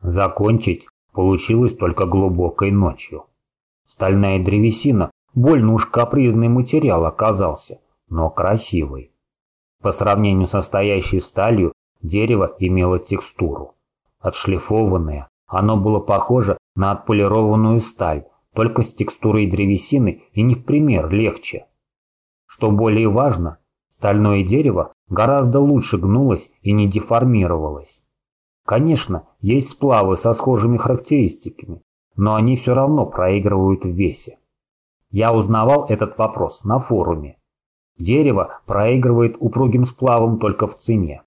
Закончить получилось только глубокой ночью. Стальная древесина больно уж капризный материал оказался, но красивый. По сравнению с настоящей сталью, дерево имело текстуру. Отшлифованное, оно было похоже на отполированную сталь, только с текстурой древесины и не в пример легче. Что более важно, стальное дерево гораздо лучше гнулось и не деформировалось. Конечно, есть сплавы со схожими характеристиками, но они все равно проигрывают в весе. Я узнавал этот вопрос на форуме. Дерево проигрывает упругим сплавом только в цене.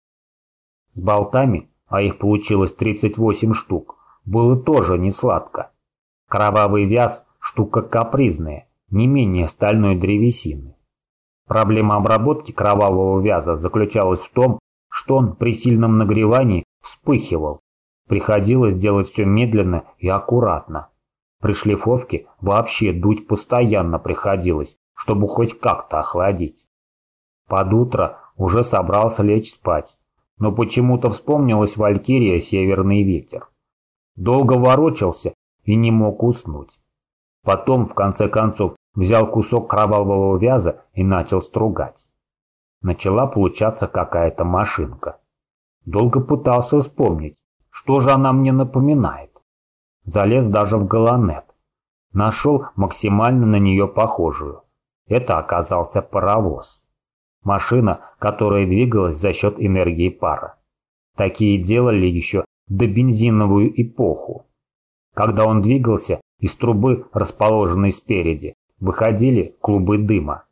С болтами, а их получилось 38 штук, было тоже не сладко. Кровавый вяз – штука капризная, не менее стальной древесины. Проблема обработки кровавого вяза заключалась в том, что он при сильном нагревании вспыхивал. Приходилось делать все медленно и аккуратно. При шлифовке вообще дуть постоянно приходилось, чтобы хоть как-то охладить. Под утро уже собрался лечь спать, но почему-то вспомнилась Валькирия «Северный ветер». Долго ворочался и не мог уснуть. Потом, в конце концов, взял кусок кровавого вяза и начал стругать. Начала получаться какая-то машинка. Долго пытался вспомнить, что же она мне напоминает. Залез даже в галанет. Нашел максимально на нее похожую. Это оказался паровоз. Машина, которая двигалась за счет энергии пара. Такие делали еще до бензиновую эпоху. Когда он двигался, из трубы, расположенной спереди, выходили клубы дыма.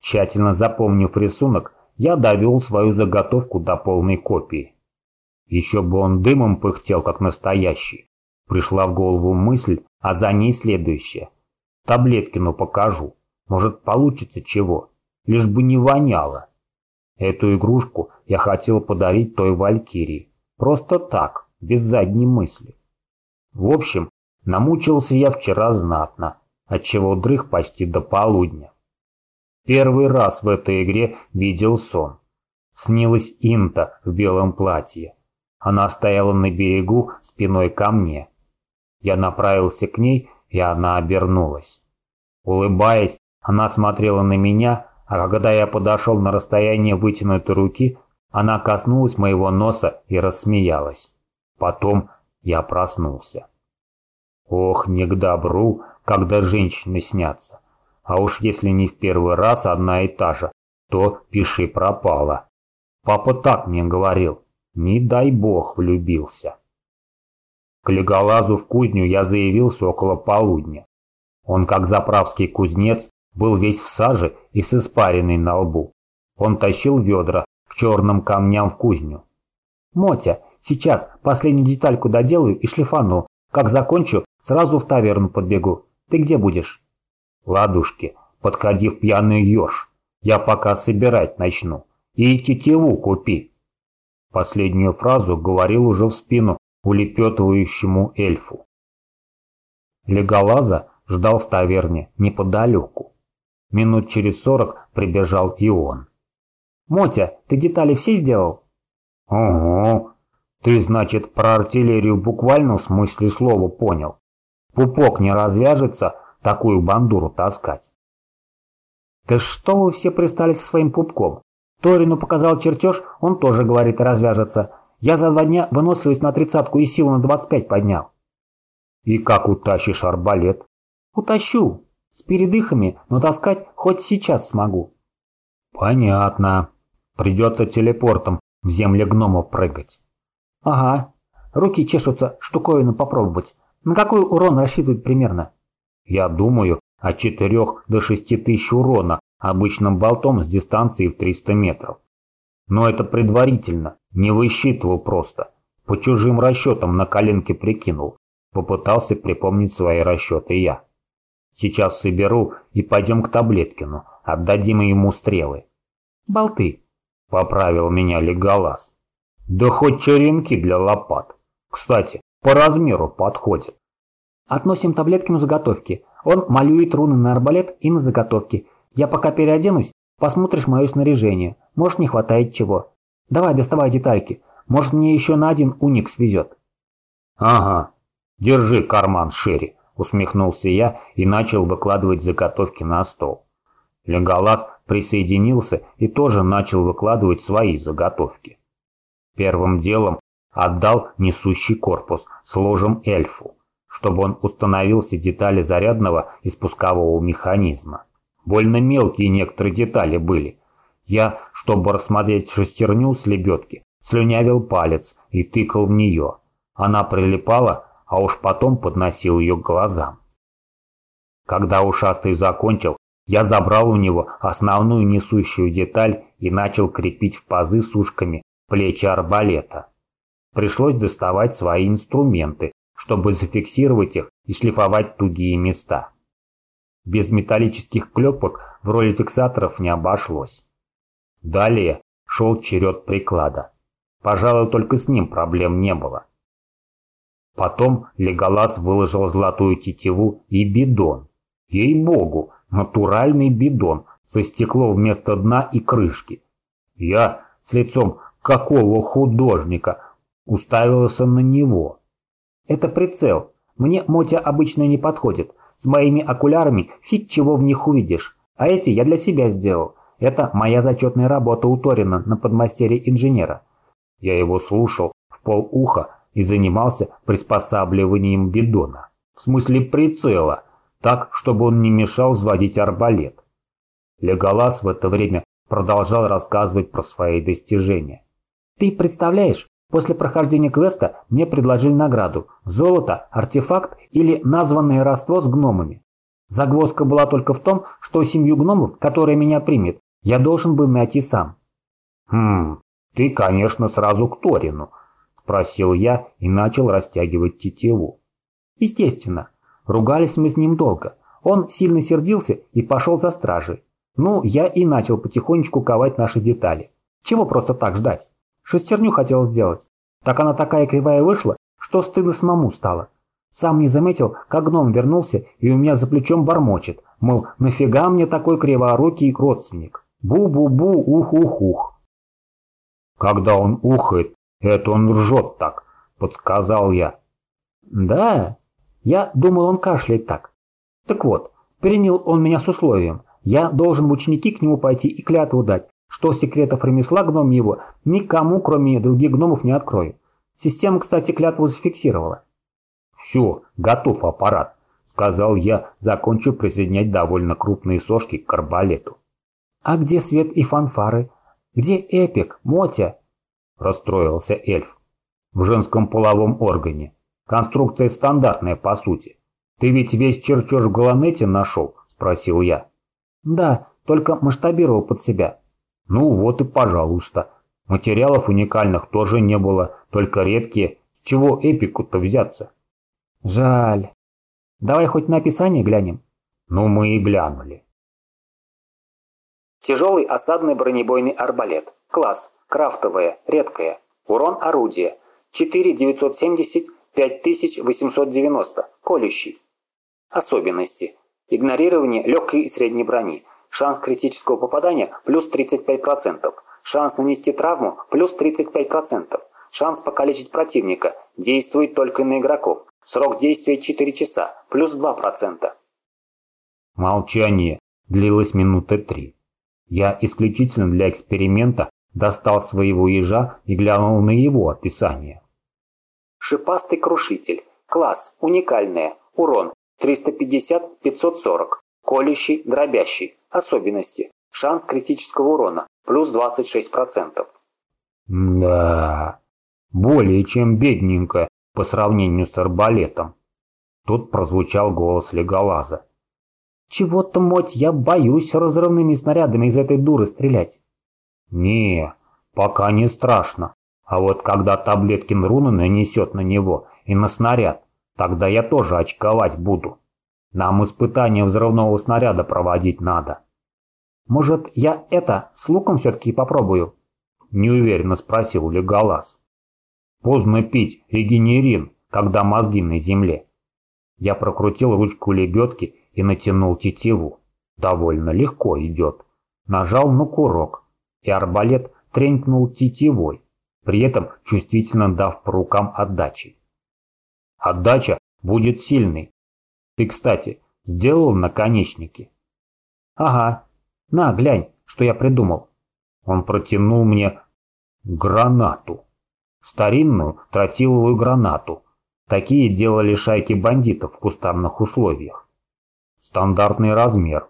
Тщательно запомнив рисунок, я довел свою заготовку до полной копии. Еще бы он дымом пыхтел, как настоящий. Пришла в голову мысль, а за ней следующая. Таблеткину покажу. Может, получится чего. Лишь бы не воняло. Эту игрушку я хотел подарить той Валькирии. Просто так, без задней мысли. В общем, намучился я вчера знатно, отчего дрых почти до полудня. Первый раз в этой игре видел сон. Снилась Инта в белом платье. Она стояла на берегу спиной ко мне. Я направился к ней, и она обернулась. Улыбаясь, она смотрела на меня, а когда я подошел на расстояние вытянутой руки, она коснулась моего носа и рассмеялась. Потом я проснулся. Ох, не к добру, когда женщины снятся. А уж если не в первый раз одна и та же, то пиши пропала. Папа так мне говорил. Не дай бог влюбился. К Леголазу в кузню я заявился около полудня. Он, как заправский кузнец, был весь в саже и с испариной на лбу. Он тащил ведра к черным камням в кузню. «Мотя, сейчас последнюю детальку доделаю и шлифану. Как закончу, сразу в таверну подбегу. Ты где будешь?» Ладушки, подходи в пьяный еж. Я пока собирать начну. И тетиву купи. Последнюю фразу говорил уже в спину улепетывающему эльфу. Леголаза ждал в таверне неподалеку. Минут через сорок прибежал и он. «Мотя, ты детали все сделал?» «Ого! Ты, значит, про артиллерию буквально в смысле слова понял. Пупок не развяжется, такую бандуру таскать. Да что вы все пристали со своим пупком? Торину показал чертеж, он тоже говорит развяжется. Я за два дня выносливость на тридцатку и силу на двадцать пять поднял. И как утащишь арбалет? Утащу. С передыхами, но таскать хоть сейчас смогу. Понятно. Придется телепортом в земле гномов прыгать. Ага. Руки чешутся штуковину попробовать. На какой урон рассчитывают примерно? Я думаю, от 4 до 6 тысяч урона обычным болтом с дистанции в 300 метров. Но это предварительно, не высчитывал просто. По чужим расчетам на коленке прикинул. Попытался припомнить свои расчеты я. Сейчас соберу и пойдем к Таблеткину, отдадим ему стрелы. Болты, поправил меня Леголас. Да хоть черенки для лопат. Кстати, по размеру подходят. Относим Таблеткину заготовки. Он малюет руны на арбалет и на заготовки. Я пока переоденусь, посмотришь мое снаряжение. Может, не хватает чего. Давай, доставай детальки. Может, мне еще на один уник свезет. Ага, держи карман шире, усмехнулся я и начал выкладывать заготовки на стол. Леголас присоединился и тоже начал выкладывать свои заготовки. Первым делом отдал несущий корпус с ложем эльфу, чтобы он установил все детали зарядного и спускового механизма. Больно мелкие некоторые детали были. Я, чтобы рассмотреть шестерню с лебедки, слюнявил палец и тыкал в нее. Она прилипала, а уж потом подносил ее к глазам. Когда ушастый закончил, я забрал у него основную несущую деталь и начал крепить в пазы с ушками плечи арбалета. Пришлось доставать свои инструменты, чтобы зафиксировать их и шлифовать тугие места. Без металлических клепок в роли фиксаторов не обошлось. Далее шел черед приклада. Пожалуй, только с ним проблем не было. Потом Леголас выложил золотую тетиву и бидон. Ей-богу, натуральный бидон со стекло вместо дна и крышки. Я с лицом какого художника уставился на него. Это прицел. Мне Мотя обычно не подходит. С моими окулярами фиг чего в них увидишь. А эти я для себя сделал. Это моя зачетная работа у Торина на подмастерье инженера. Я его слушал в полуха и занимался приспосабливанием бидона. В смысле прицела, так, чтобы он не мешал взводить арбалет. Леголас в это время продолжал рассказывать про свои достижения. «Ты представляешь, после прохождения квеста мне предложили награду – золото, артефакт или названное родство с гномами. Загвоздка была только в том, что семью гномов, которые меня примет, я должен был найти сам. «Хм, ты, конечно, сразу к Торину», – спросил я и начал растягивать тетиву. Естественно. Ругались мы с ним долго. Он сильно сердился и пошел за стражей. Ну, я и начал потихонечку ковать наши детали. Чего просто так ждать? Шестерню хотел сделать. Так она такая кривая вышла, что стыдно самому стало. Сам не заметил, как гном вернулся и у меня за плечом бормочет. Мол, нафига мне такой криворукий родственник? Бу-бу-бу, ух-ух-ух. Когда он ухает, это он ржет так, подсказал я. Да, я думал, он кашляет так. Так вот, принял он меня с условием. Я должен в ученики к нему пойти и клятву дать, что секретов ремесла гном его никому, кроме других гномов, не открою. Система, кстати, клятву зафиксировала. «Все, готов аппарат», — сказал я, закончив присоединять довольно крупные сошки к арбалету. «А где свет и фанфары? Где эпик, Мотя?» – расстроился эльф. «В женском половом органе. Конструкция стандартная, по сути. Ты ведь весь чертеж в Галанете нашел?» – спросил я. «Да, только масштабировал под себя». «Ну вот и пожалуйста. Материалов уникальных тоже не было, только редкие. С чего эпику-то взяться?» «Жаль. Давай хоть на описание глянем». «Ну мы и глянули». Тяжелый осадный бронебойный арбалет. Класс. Крафтовое. Редкое. Урон орудия. 4970 5890. Колющий. Особенности. Игнорирование легкой и средней брони. Шанс критического попадания плюс 35%. Шанс нанести травму плюс 35%. Шанс покалечить противника. Действует только на игроков. Срок действия 4 часа. Плюс 2%. Молчание длилось минуты три. Я исключительно для эксперимента достал своего ежа и глянул на его описание. Шипастый крушитель. Класс. Уникальное. Урон. 350-540. Колющий, дробящий. Особенности. Шанс критического урона. Плюс 26%. Да, более чем бедненько по сравнению с арбалетом. Тут прозвучал голос Леголаза. «Чего-то, моть, я боюсь разрывными снарядами из этой дуры стрелять». «Не, пока не страшно. А вот когда Таблеткин руны нанесет на него и на снаряд, тогда я тоже очковать буду. Нам испытание взрывного снаряда проводить надо. Может, я это с луком все-таки попробую? Неуверенно спросил Леголас. Поздно пить регенерин, когда мозги на земле. Я прокрутил ручку лебедки и натянул тетиву. Довольно легко идет. Нажал на курок, и арбалет тренькнул тетивой при этом чувствительно дав по рукам отдачи. Отдача будет сильной. Ты, кстати, сделал наконечники? Ага. На, глянь, что я придумал. Он протянул мне гранату. Старинную тротиловую гранату. Такие делали шайки бандитов в кустарных условиях. Стандартный размер.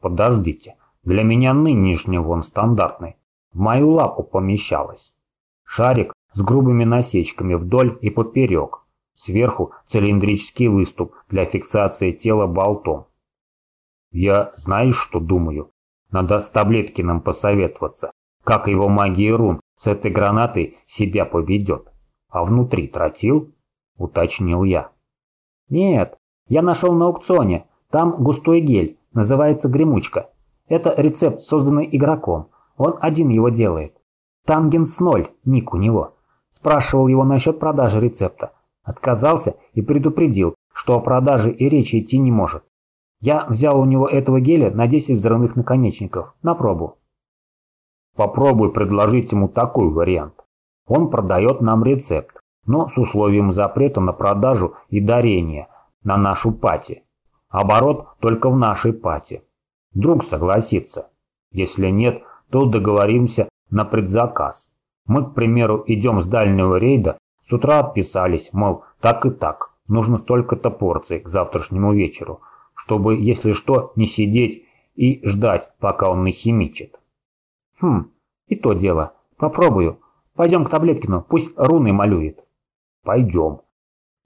Подождите, для меня нынешний он стандартный. В мою лапу помещалось. Шарик с грубыми насечками вдоль и поперек. Сверху цилиндрический выступ для фиксации тела болтом. Я знаешь, что думаю? Надо с Таблеткиным посоветоваться, как его магия рун с этой гранатой себя поведет. А внутри тротил? Уточнил я. Нет, я нашел на аукционе. Там густой гель, называется гремучка. Это рецепт, созданный игроком. Он один его делает. Тангенс 0, ник у него. Спрашивал его насчет продажи рецепта. Отказался и предупредил, что о продаже и речи идти не может. Я взял у него этого геля на 10 взрывных наконечников, на пробу. Попробуй предложить ему такой вариант. Он продает нам рецепт, но с условием запрета на продажу и дарение на нашу пати. Оборот только в нашей пати. Друг согласится. Если нет, то договоримся на предзаказ. Мы, к примеру, идем с дальнего рейда, с утра отписались, мол, так и так, нужно столько-то порций к завтрашнему вечеру, чтобы, если что, не сидеть и ждать, пока он нахимичит. Хм, и то дело. Попробую. Пойдем к Таблеткину, пусть руны малюет. Пойдем.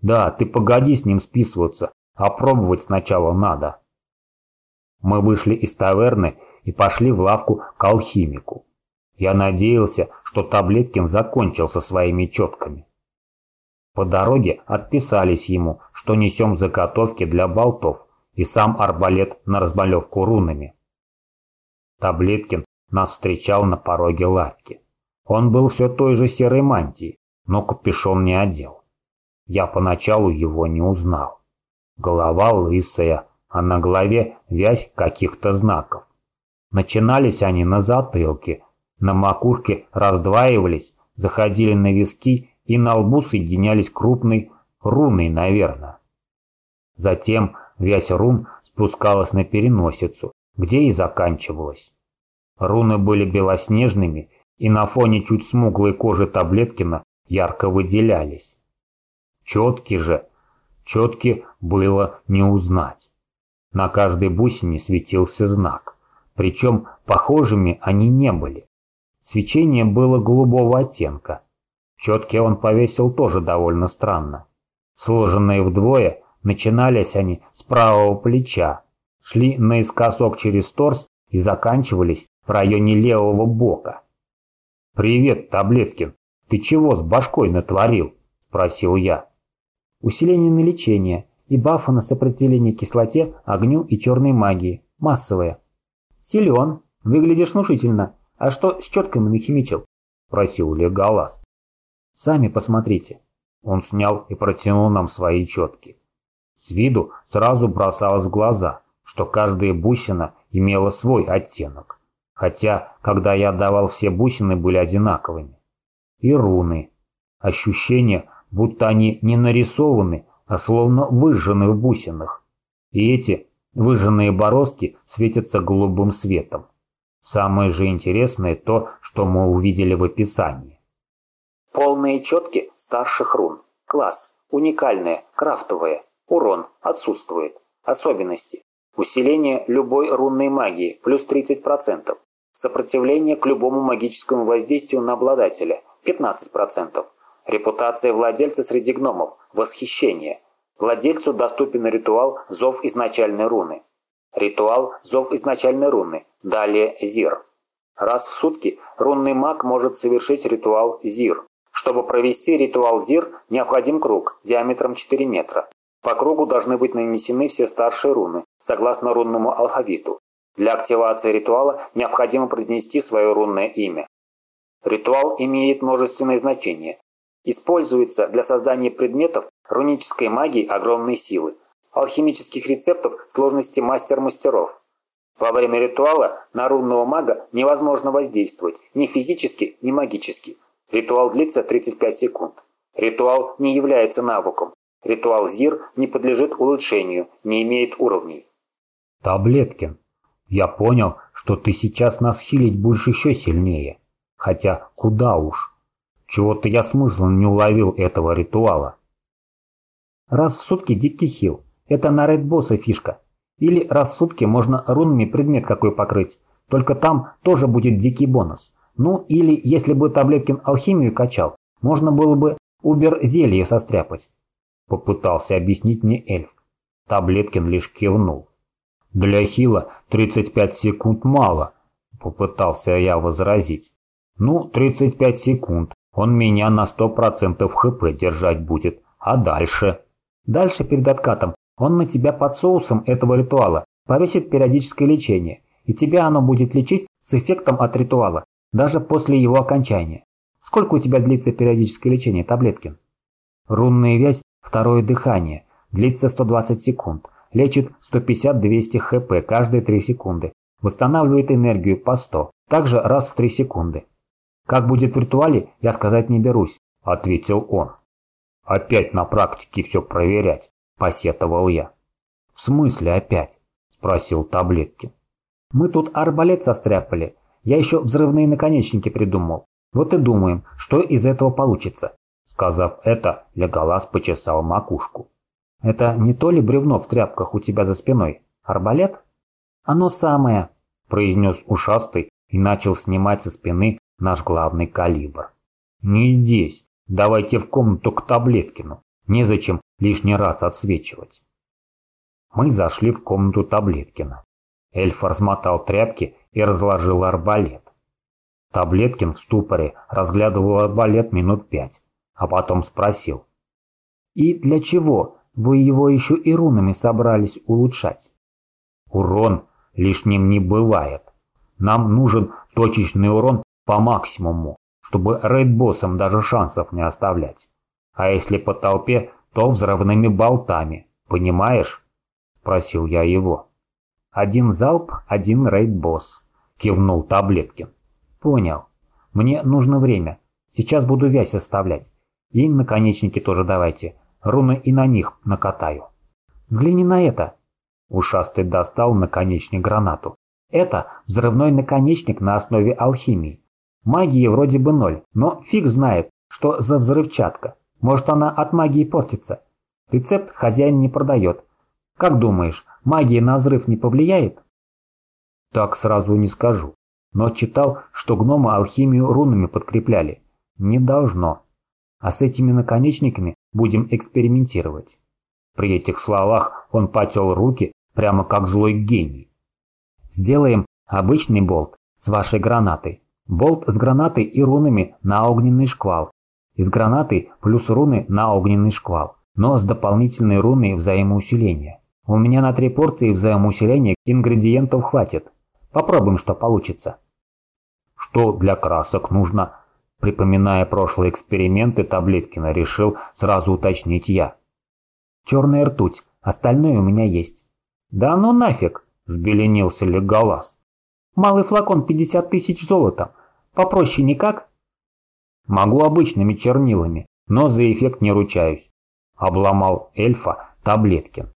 Да, ты погоди с ним списываться, а пробовать сначала надо. Мы вышли из таверны и пошли в лавку к алхимику. Я надеялся, что Таблеткин закончил со своими четками. По дороге отписались ему, что несем заготовки для болтов и сам арбалет на размалевку рунами. Таблеткин нас встречал на пороге лавки. Он был все той же серой мантии, но капюшон не одел. Я поначалу его не узнал. Голова лысая, а на голове вязь каких-то знаков. Начинались они на затылке, на макушке раздваивались, заходили на виски и на лбу соединялись крупной руной, наверное. Затем вязь рун спускалась на переносицу, где и заканчивалась. Руны были белоснежными и на фоне чуть смуглой кожи Таблеткина ярко выделялись. Четки же, четки было не узнать. На каждой бусине светился знак, причем похожими они не были. Свечение было голубого оттенка. Четки он повесил тоже довольно странно. Сложенные вдвое, начинались они с правого плеча, шли наискосок через торс и заканчивались в районе левого бока. «Привет, Таблеткин, ты чего с башкой натворил?» – спросил я. «Усиление на лечение и бафы на сопротивление кислоте, огню и черной магии. Массовое». «Силен, выглядишь внушительно», «А что с четками нахимичил?» – просил Леголас. «Сами посмотрите». Он снял и протянул нам свои четки. С виду сразу бросалось в глаза, что каждая бусина имела свой оттенок. Хотя, когда я отдавал, все бусины были одинаковыми. И руны. Ощущение, будто они не нарисованы, а словно выжжены в бусинах. И эти выжженные бороздки светятся голубым светом. Самое же интересное то, что мы увидели в описании. Полные четки старших рун. Класс. Уникальные. Крафтовые. Урон. Отсутствует. Особенности. Усиление любой рунной магии. Плюс 30%. Сопротивление к любому магическому воздействию на обладателя. 15%. Репутация владельца среди гномов. Восхищение. Владельцу доступен ритуал «Зов изначальной руны». Ритуал «Зов изначальной руны». Далее «Зир». Раз в сутки рунный маг может совершить ритуал «Зир». Чтобы провести ритуал «Зир» необходим круг диаметром 4 метра. По кругу должны быть нанесены все старшие руны, согласно рунному алфавиту. Для активации ритуала необходимо произнести свое рунное имя. Ритуал имеет множественное значение. Используется для создания предметов рунической магии огромной силы, алхимических рецептов сложности мастер-мастеров. Во время ритуала на рунного мага невозможно воздействовать ни физически, ни магически. Ритуал длится 35 секунд. Ритуал не является навыком. Ритуал ЗИР не подлежит улучшению, не имеет уровней. Таблеткин, я понял, что ты сейчас нас хилить будешь еще сильнее. Хотя куда уж. Чего-то я смысла не уловил этого ритуала. Раз в сутки дикий хил. Это на рейд-босса фишка. Или раз в сутки можно рунами предмет какой покрыть. Только там тоже будет дикий бонус. Ну или если бы Таблеткин алхимию качал, можно было бы убер зелье состряпать. Попытался объяснить мне эльф. Таблеткин лишь кивнул. Для хила 35 секунд мало, попытался я возразить. Ну, 35 секунд. Он меня на 100% хп держать будет. А дальше? Дальше перед откатом он на тебя под соусом этого ритуала повесит периодическое лечение, и тебя оно будет лечить с эффектом от ритуала, даже после его окончания. Сколько у тебя длится периодическое лечение, Таблеткин? Рунная вязь, второе дыхание, длится 120 секунд, лечит 150-200 хп каждые 3 секунды, восстанавливает энергию по 100, также раз в 3 секунды. Как будет в ритуале, я сказать не берусь, ответил он. Опять на практике все проверять, посетовал я. В смысле опять? Спросил Таблеткин. Мы тут арбалет состряпали. Я еще взрывные наконечники придумал. Вот и думаем, что из этого получится. Сказав это, Леголас почесал макушку. Это не то ли бревно в тряпках у тебя за спиной? Арбалет? Оно самое, произнес ушастый и начал снимать со спины наш главный калибр. Не здесь. Давайте в комнату к Таблеткину. Незачем лишний раз отсвечивать. Мы зашли в комнату Таблеткина. Эльф размотал тряпки и разложил арбалет. Таблеткин в ступоре разглядывал арбалет минут пять, а потом спросил. «И для чего вы его еще и рунами собрались улучшать?» «Урон лишним не бывает. Нам нужен точечный урон по максимуму, чтобы рейд-боссам даже шансов не оставлять. А если по толпе, то взрывными болтами, понимаешь?» – спросил я его. «Один залп, один рейд-босс», – кивнул Таблеткин. «Понял. Мне нужно время. Сейчас буду вязь оставлять. И наконечники тоже давайте. Руны и на них накатаю». «Взгляни на это». Ушастый достал наконечник гранату. «Это взрывной наконечник на основе алхимии. Магии вроде бы ноль, но фиг знает, что за взрывчатка. Может она от магии портится. Рецепт хозяин не продает, как думаешь, магия на взрыв не повлияет? Так сразу не скажу. Но читал, что гномы алхимию рунами подкрепляли. Не должно. А с этими наконечниками будем экспериментировать. При этих словах он потел руки, прямо как злой гений. Сделаем обычный болт с вашей гранатой. Болт с гранатой и рунами на огненный шквал. Из гранаты плюс руны на огненный шквал, но с дополнительной руной взаимоусиления. У меня на три порции взаимоусиления ингредиентов хватит. Попробуем, что получится. Что для красок нужно? Припоминая прошлые эксперименты, Таблеткина решил сразу уточнить я. Черная ртуть, остальное у меня есть. Да ну нафиг, взбеленился Леголас. Малый флакон 50 тысяч золота. Попроще никак? Могу обычными чернилами, но за эффект не ручаюсь. Обломал эльфа Таблеткин.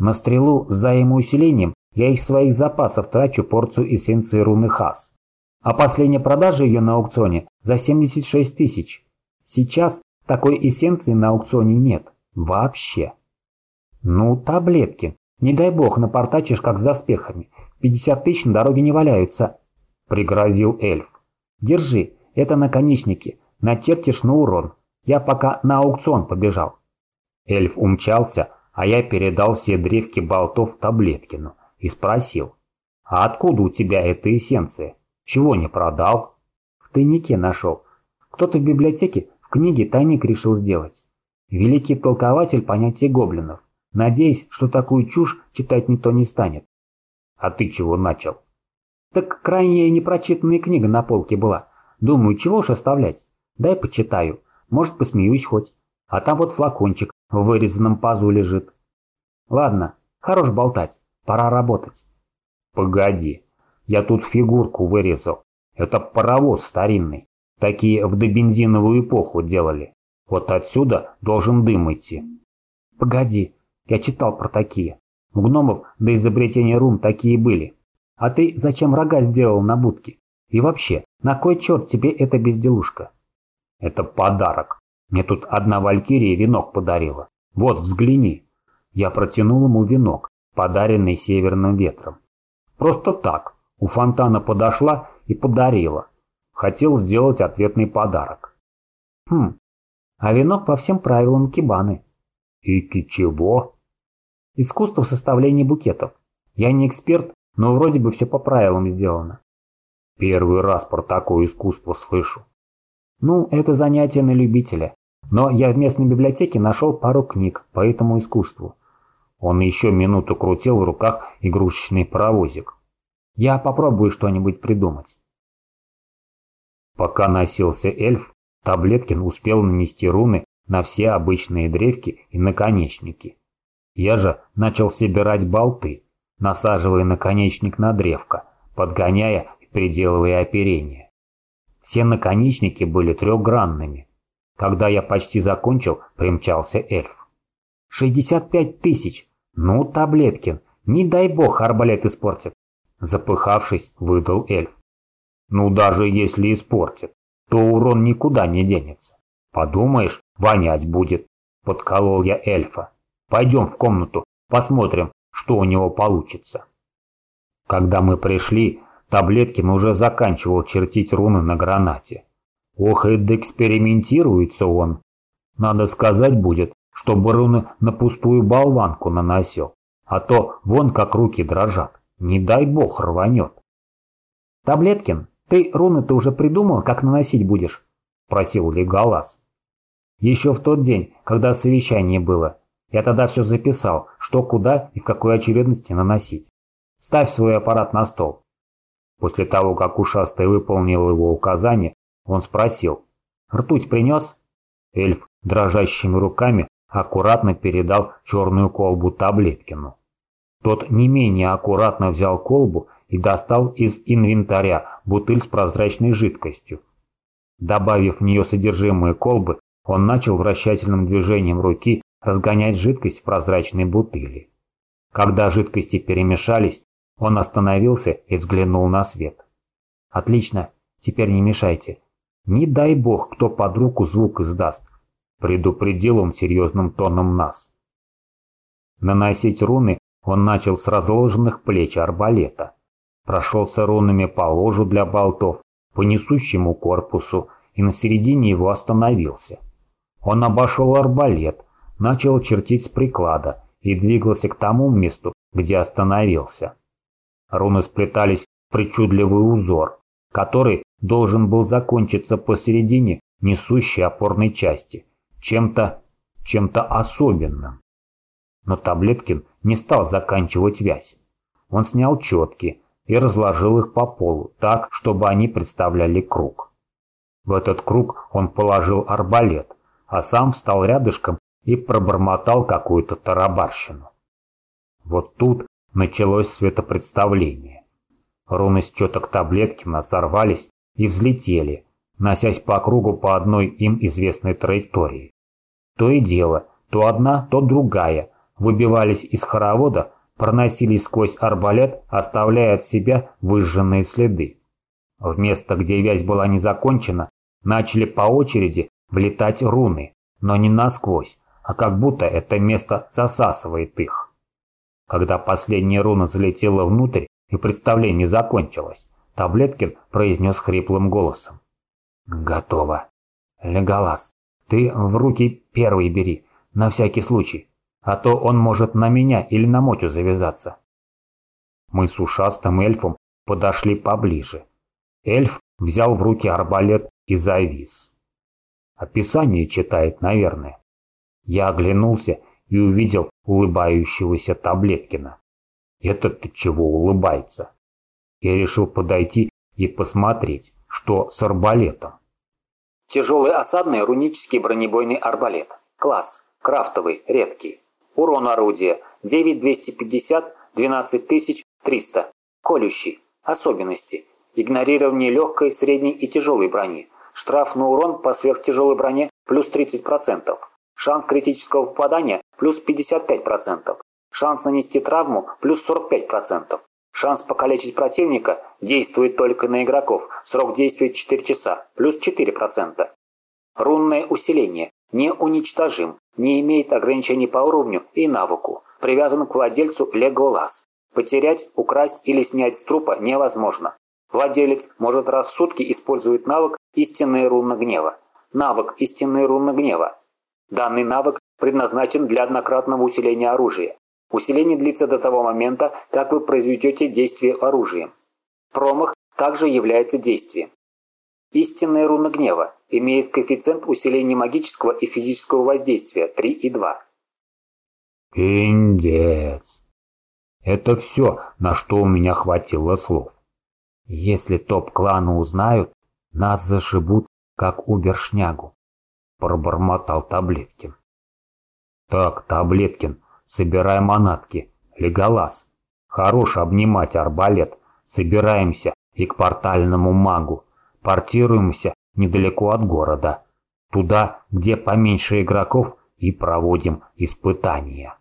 На стрелу с взаимоусилением я из своих запасов трачу порцию эссенции руны Хас. А последняя продажа ее на аукционе за 76 тысяч. Сейчас такой эссенции на аукционе нет. Вообще. Ну, таблетки. Не дай бог напортачишь как с заспехами. 50 тысяч на дороге не валяются. Пригрозил эльф. Держи, это наконечники. Начертишь на урон. Я пока на аукцион побежал. Эльф умчался, а я передал все древки болтов Таблеткину и спросил, «А откуда у тебя эта эссенция? Чего не продал?» «В тайнике нашел. Кто-то в библиотеке в книге тайник решил сделать. Великий толкователь понятия гоблинов. Надеюсь, что такую чушь читать никто не станет». «А ты чего начал?» «Так крайне непрочитанная книга на полке была. Думаю, чего уж оставлять. Дай почитаю. Может, посмеюсь хоть. А там вот флакончик в вырезанном пазу лежит. Ладно, хорош болтать, пора работать. Погоди, я тут фигурку вырезал. Это паровоз старинный. Такие в добензиновую эпоху делали. Вот отсюда должен дым идти. Погоди, я читал про такие. У гномов до изобретения рун такие были. А ты зачем рога сделал на будке? И вообще, на кой черт тебе эта безделушка? Это подарок. Мне тут одна валькирия венок подарила. Вот, взгляни. Я протянул ему венок, подаренный северным ветром. Просто так. У фонтана подошла и подарила. Хотел сделать ответный подарок. Хм, а венок по всем правилам кибаны. И чего? Искусство в составлении букетов. Я не эксперт, но вроде бы все по правилам сделано. Первый раз про такое искусство слышу. Ну, это занятие на любителя. Но я в местной библиотеке нашел пару книг по этому искусству. Он еще минуту крутил в руках игрушечный паровозик. Я попробую что-нибудь придумать. Пока носился эльф, Таблеткин успел нанести руны на все обычные древки и наконечники. Я же начал собирать болты, насаживая наконечник на древко, подгоняя и приделывая оперение. Все наконечники были трехгранными. Когда я почти закончил, примчался эльф. «Шестьдесят пять тысяч! Ну, Таблеткин, не дай бог арбалет испортит!» Запыхавшись, выдал эльф. «Ну, даже если испортит, то урон никуда не денется. Подумаешь, вонять будет!» Подколол я эльфа. «Пойдем в комнату, посмотрим, что у него получится». Когда мы пришли, Таблеткин уже заканчивал чертить руны на гранате. Ох, и доэкспериментируется он. Надо сказать будет, чтобы руны на пустую болванку наносил, а то вон как руки дрожат. Не дай бог рванет. Таблеткин, ты руны-то уже придумал, как наносить будешь? Просил Леголас. Еще в тот день, когда совещание было. Я тогда все записал, что куда и в какой очередности наносить. Ставь свой аппарат на стол. После того, как ушастый выполнил его указание, он спросил. «Ртуть принес?» Эльф дрожащими руками аккуратно передал черную колбу Таблеткину. Тот не менее аккуратно взял колбу и достал из инвентаря бутыль с прозрачной жидкостью. Добавив в нее содержимое колбы, он начал вращательным движением руки разгонять жидкость в прозрачной бутыли. Когда жидкости перемешались, он остановился и взглянул на свет. «Отлично, теперь не мешайте. Не дай бог, кто под руку звук издаст», – предупредил он серьезным тоном нас. Наносить руны он начал с разложенных плеч арбалета. Прошелся рунами по ложу для болтов, по несущему корпусу и на середине его остановился. Он обошел арбалет, начал чертить с приклада и двигался к тому месту, где остановился. Руны сплетались в причудливый узор, который должен был закончиться посередине несущей опорной части, чем-то чем-то особенным. Но Таблеткин не стал заканчивать вязь. Он снял четки и разложил их по полу так, чтобы они представляли круг. В этот круг он положил арбалет, а сам встал рядышком и пробормотал какую-то тарабарщину. Вот тут началось светопредставление. Руны с четок Таблеткина сорвались и взлетели, носясь по кругу по одной им известной траектории. То и дело, то одна, то другая, выбивались из хоровода, проносились сквозь арбалет, оставляя от себя выжженные следы. В место, где вязь была не закончена, начали по очереди влетать руны, но не насквозь, а как будто это место засасывает их. Когда последняя руна залетела внутрь и представление закончилось, Таблеткин произнес хриплым голосом. «Готово. Леголас, ты в руки первый бери, на всякий случай, а то он может на меня или на Мотю завязаться». Мы с ушастым эльфом подошли поближе. Эльф взял в руки арбалет и завис. Описание читает, наверное. Я оглянулся и увидел улыбающегося Таблеткина. Этот-то чего улыбается? Я решил подойти и посмотреть, что с арбалетом. Тяжелый осадный рунический бронебойный арбалет. Класс. Крафтовый. Редкий. Урон орудия. 9250, 12300. Колющий. Особенности. Игнорирование легкой, средней и тяжелой брони. Штраф на урон по сверхтяжелой броне плюс 30%. Шанс критического попадания плюс 55%. Шанс нанести травму плюс 45%. Шанс покалечить противника действует только на игроков. Срок действия 4 часа, плюс 4%. Рунное усиление. Неуничтожим. Не имеет ограничений по уровню и навыку. Привязан к владельцу Леголас. Потерять, украсть или снять с трупа невозможно. Владелец может раз в сутки использовать навык «Истинные руны гнева». Навык «Истинные руны гнева». Данный навык предназначен для однократного усиления оружия. Усиление длится до того момента, как вы произведете действие оружием. Промах также является действием. Истинная руна гнева имеет коэффициент усиления магического и физического воздействия 3 и 2. Пиндец. Это все, на что у меня хватило слов. Если топ-кланы узнают, нас зашибут, как убершнягу, пробормотал Таблеткин. Так, Таблеткин, Собирай манатки. Леголас. Хорош обнимать арбалет. Собираемся и к портальному магу. Портируемся недалеко от города. Туда, где поменьше игроков, и проводим испытания.